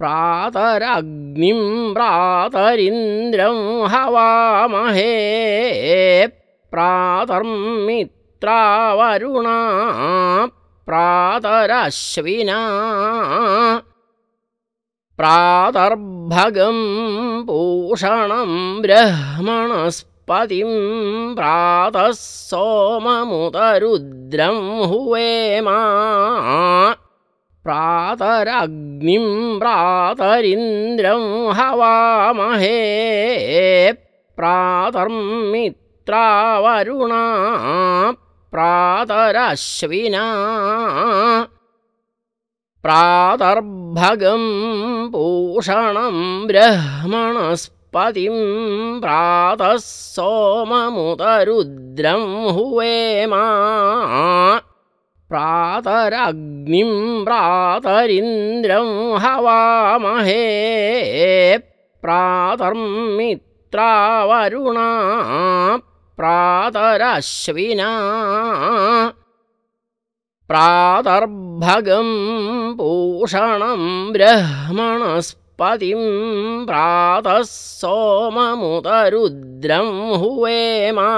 प्रातरग्निं प्रातरिन्द्रं हवामहे प्रातर्मित्रावरुणा प्रातरश्विना प्रातर्भगं पूषणं ब्रह्मणस्पतिं प्रातः सोममुतरुद्रं हुवेमा प्रातरग्निं प्रातरिन्द्रं हवामहे प्रातर्मित्रावरुणा प्रातरश्विना प्रातर्भगं पूषणं ब्रह्मणस्पतिं प्रातः सोममुतरुद्रं हुवेमा प्रातरग्निं प्रातरिन्द्रं हवामहे प्रातर्मित्रावरुणा प्रातरश्विना प्रातर्भगं पूषणं ब्रह्मणस्पतिं प्रातः सोममुतरुद्रं हुवेमा